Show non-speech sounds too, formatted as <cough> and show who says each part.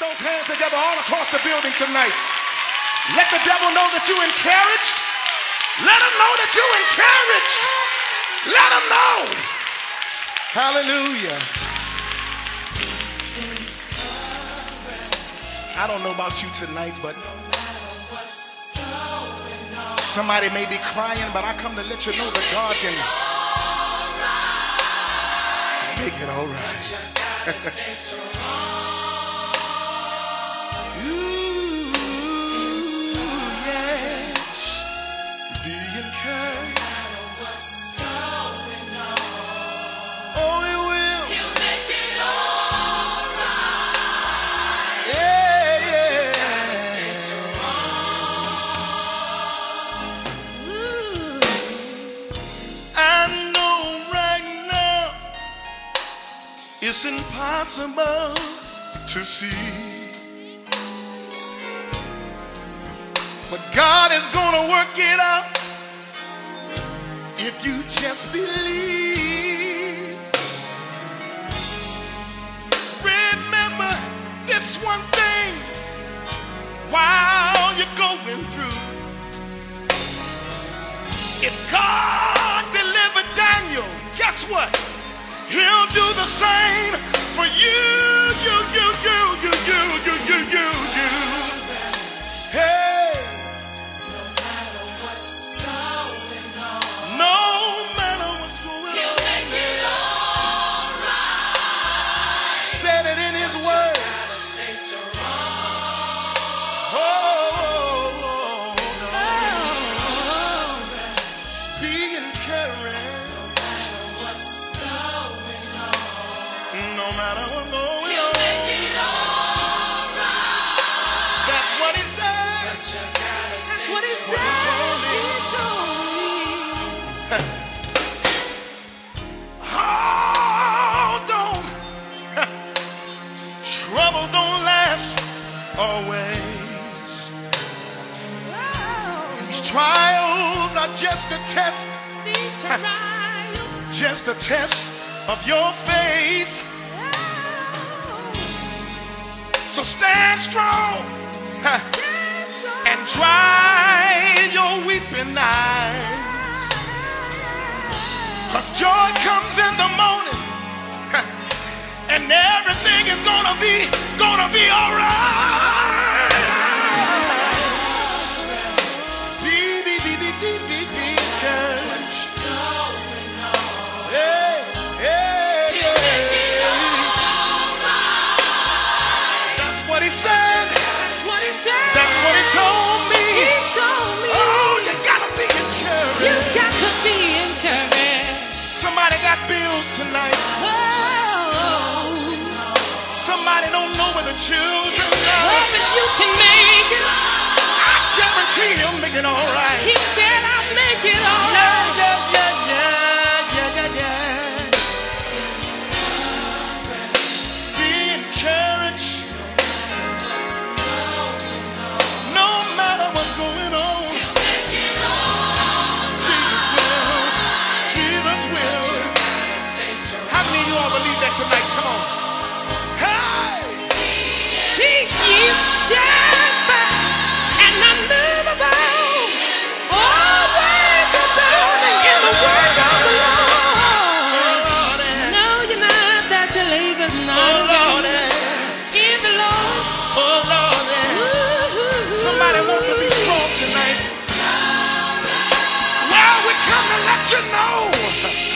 Speaker 1: those hands together all across the building tonight. Let the devil know that you're encouraged. Let him know that you're encouraged. Let him know. Hallelujah. I don't know about you tonight, but somebody may be crying, but I come to let you know that God can make it all right. <laughs> it's impossible to see. But God is going to work it out if you just believe. Remember this one thing while you're going through. If God delivered Daniel, guess what? He'll do the same for you, you, you, Hold on. Trouble don't last always. These trials are just a test,
Speaker 2: these trials.
Speaker 1: just a test of your faith. So stand strong and dry gonna be, gonna be alright. Be, be, be, be, be, be, be. Hey, hey. That's what he said.
Speaker 2: That's what he said.
Speaker 1: That's what he told me.
Speaker 2: He told me.
Speaker 1: Oh, you gotta be
Speaker 2: You
Speaker 1: encouraged.
Speaker 2: got to be encouraged.
Speaker 1: Somebody got bills tonight. Somebody don't know where the children
Speaker 2: oh,
Speaker 1: are.
Speaker 2: but you can make it.
Speaker 1: I guarantee he'll make it all right.
Speaker 2: He said I'll make it all right.
Speaker 1: You
Speaker 2: know.